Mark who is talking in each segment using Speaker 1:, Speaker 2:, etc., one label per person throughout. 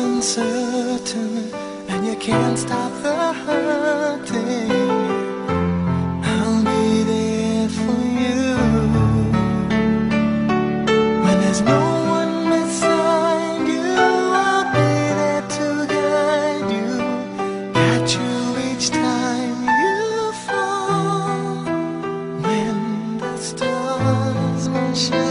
Speaker 1: uncertain and you can't stop the hurting, I'll be there for you. When there's no one beside you, I'll be there to guide you, catch you each time you fall. When the stars won't shine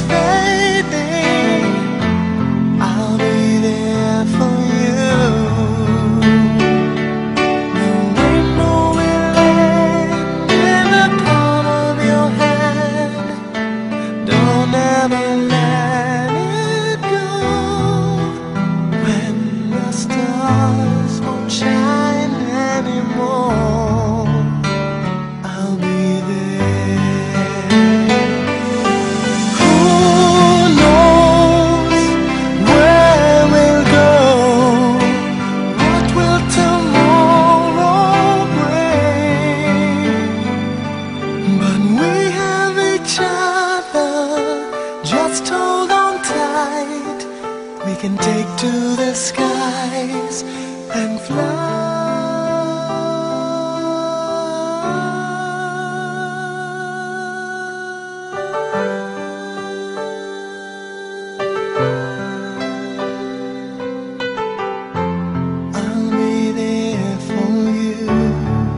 Speaker 1: future Just hold on tight. We can take to the skies and fly.